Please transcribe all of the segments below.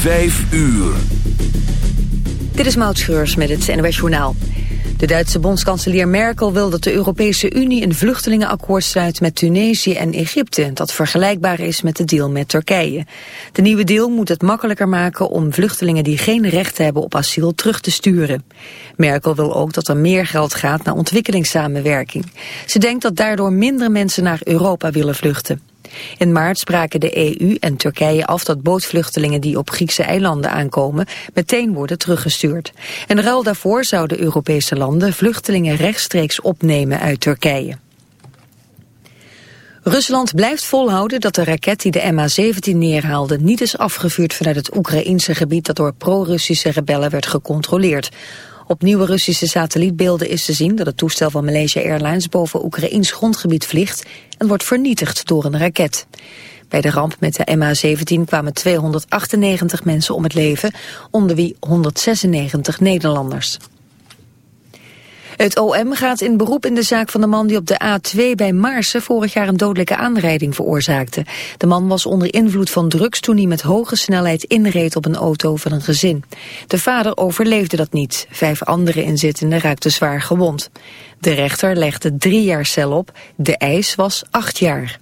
Vijf uur. Dit is Maud Schreurs met het NOS Journaal. De Duitse bondskanselier Merkel wil dat de Europese Unie een vluchtelingenakkoord sluit met Tunesië en Egypte, dat vergelijkbaar is met de deal met Turkije. De nieuwe deal moet het makkelijker maken om vluchtelingen die geen recht hebben op asiel terug te sturen. Merkel wil ook dat er meer geld gaat naar ontwikkelingssamenwerking. Ze denkt dat daardoor minder mensen naar Europa willen vluchten. In maart spraken de EU en Turkije af dat bootvluchtelingen die op Griekse eilanden aankomen meteen worden teruggestuurd. En ruil daarvoor zouden Europese landen vluchtelingen rechtstreeks opnemen uit Turkije. Rusland blijft volhouden dat de raket die de MH17 neerhaalde niet is afgevuurd vanuit het Oekraïnse gebied dat door pro-Russische rebellen werd gecontroleerd. Op nieuwe Russische satellietbeelden is te zien dat het toestel van Malaysia Airlines boven Oekraïns grondgebied vliegt en wordt vernietigd door een raket. Bij de ramp met de MH17 kwamen 298 mensen om het leven, onder wie 196 Nederlanders. Het OM gaat in beroep in de zaak van de man die op de A2 bij Maarsen vorig jaar een dodelijke aanrijding veroorzaakte. De man was onder invloed van drugs toen hij met hoge snelheid inreed op een auto van een gezin. De vader overleefde dat niet. Vijf andere inzittenden raakten zwaar gewond. De rechter legde drie jaar cel op. De eis was acht jaar.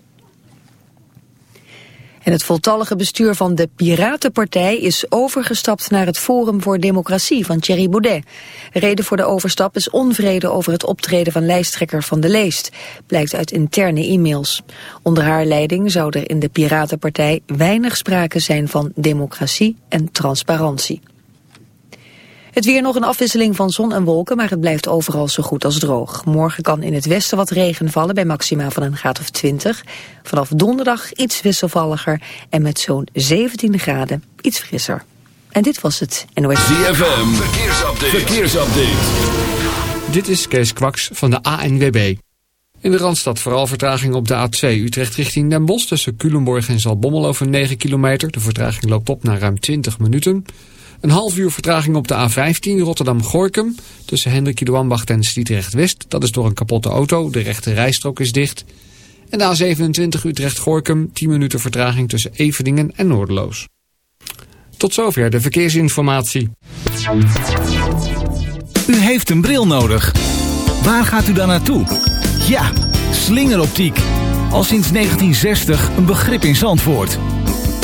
En het voltallige bestuur van de Piratenpartij is overgestapt naar het Forum voor Democratie van Thierry Baudet. Reden voor de overstap is onvrede over het optreden van lijsttrekker van de Leest, blijkt uit interne e-mails. Onder haar leiding zou er in de Piratenpartij weinig sprake zijn van democratie en transparantie. Het weer nog een afwisseling van zon en wolken, maar het blijft overal zo goed als droog. Morgen kan in het westen wat regen vallen bij maxima van een graad of 20. Vanaf donderdag iets wisselvalliger en met zo'n 17 graden iets frisser. En dit was het NOS. ZFM, verkeersupdate. verkeersupdate. Dit is Kees Kwaks van de ANWB. In de Randstad vooral vertraging op de A2 Utrecht richting Den Bosch... tussen Culemborg en Zalbommel over 9 kilometer. De vertraging loopt op naar ruim 20 minuten... Een half uur vertraging op de A15 Rotterdam-Gorkum. Tussen Hendrik Idoambacht en Sliedrecht-West. Dat is door een kapotte auto. De rechte rijstrook is dicht. En de A27 Utrecht-Gorkum. 10 minuten vertraging tussen Eveningen en Noordeloos. Tot zover de verkeersinformatie. U heeft een bril nodig. Waar gaat u dan naartoe? Ja, slingeroptiek. Al sinds 1960 een begrip in Zandvoort.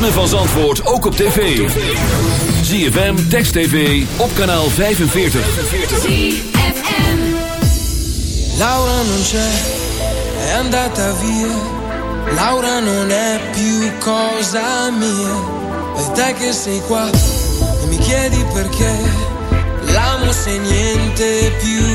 ritme van Zandvoort ook op tv. ZFM, Text TV, op kanaal 45. Laura non c'è, è andata via. Laura non è più cosa mia. E te che sei qua e mi chiedi perché. L'amo se niente più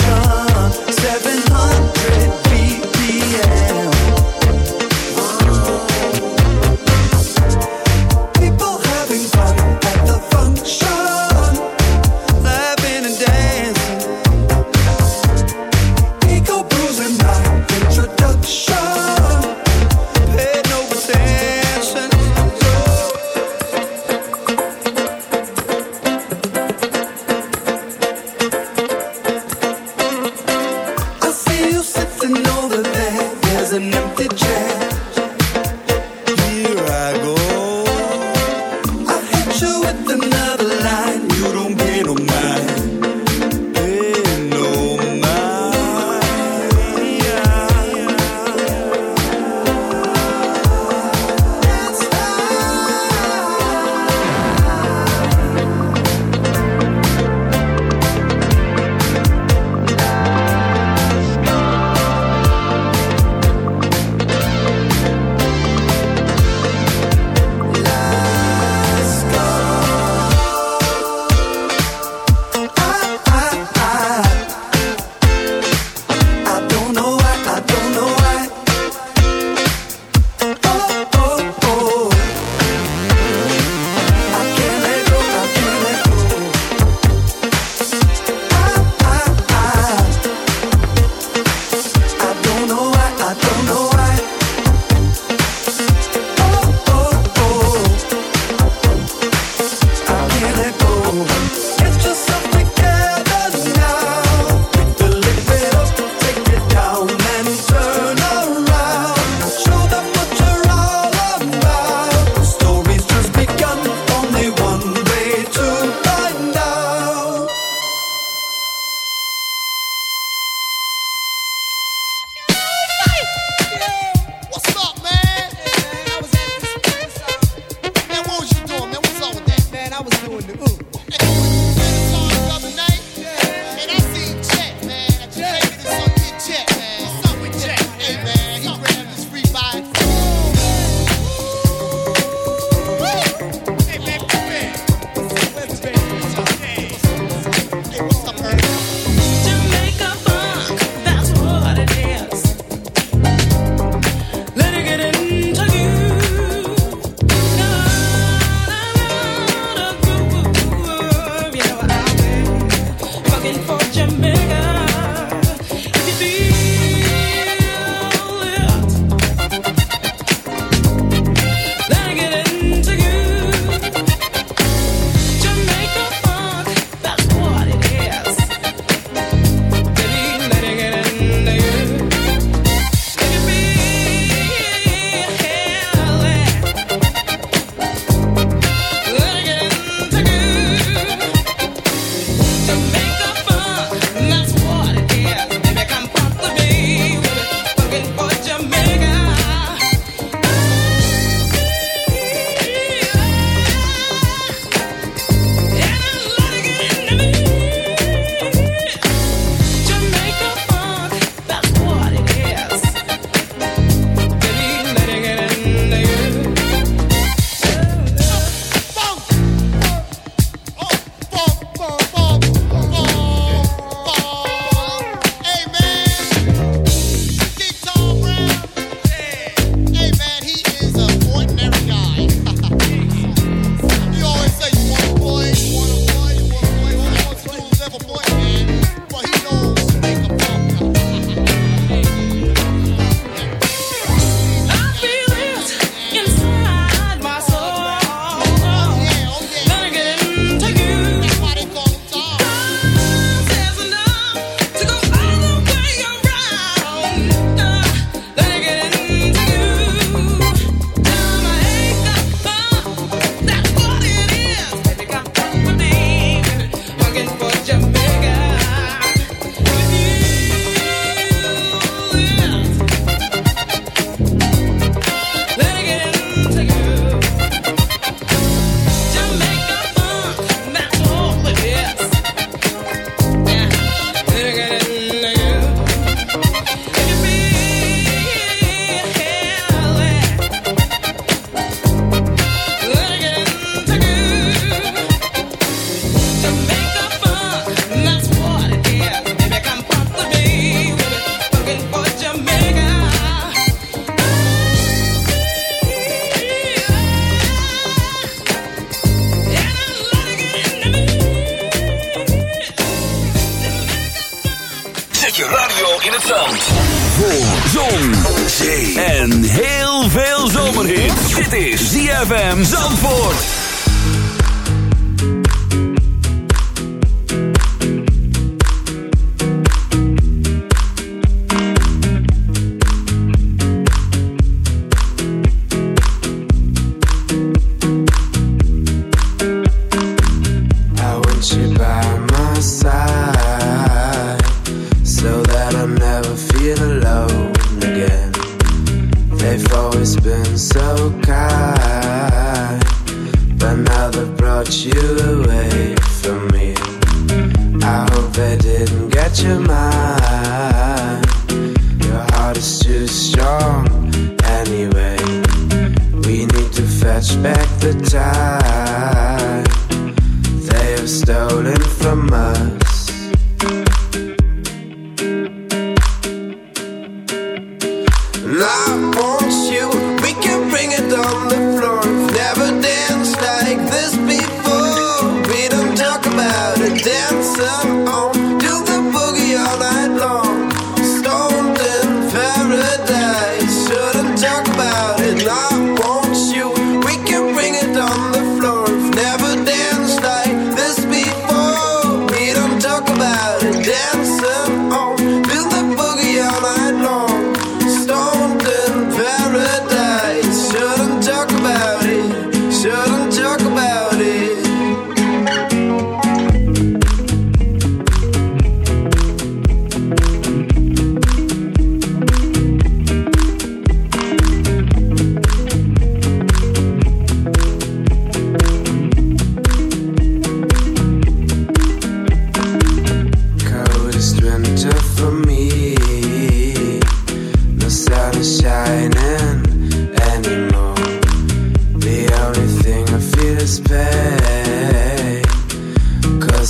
emotion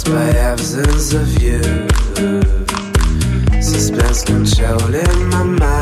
lost by absence of you. Suspense controlling my mind.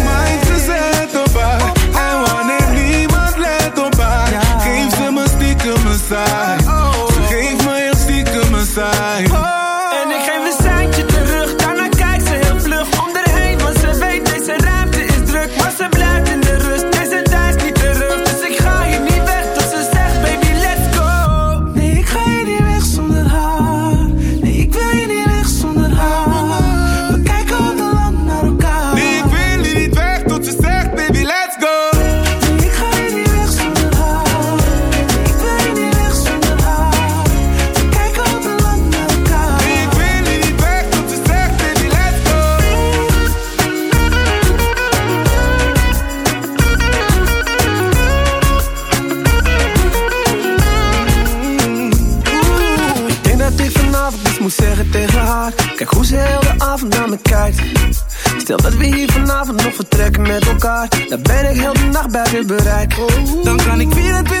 Stel dat we hier vanavond nog vertrekken met elkaar. Dan ben ik heel de nacht buiten bereik. Dan kan ik 24-7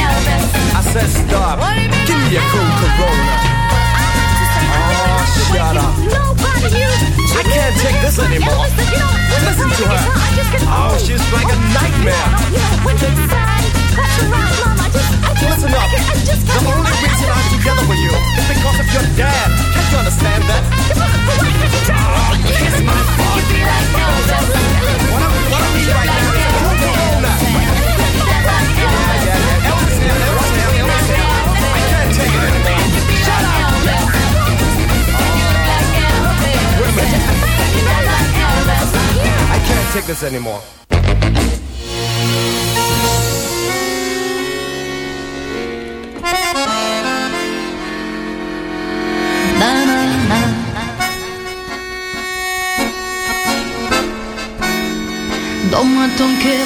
I said stop. Give me a cool Corona. Oh, oh shut up. I can't take this anymore. Listen to her. Oh, she's like a nightmare. Listen up. The only reason I'm together with you is because of your dad. Can't you understand that? Oh, kiss my butt. What I'm, what I'm right now Corona. I can't take this anymore. Donne-moi ton cœur,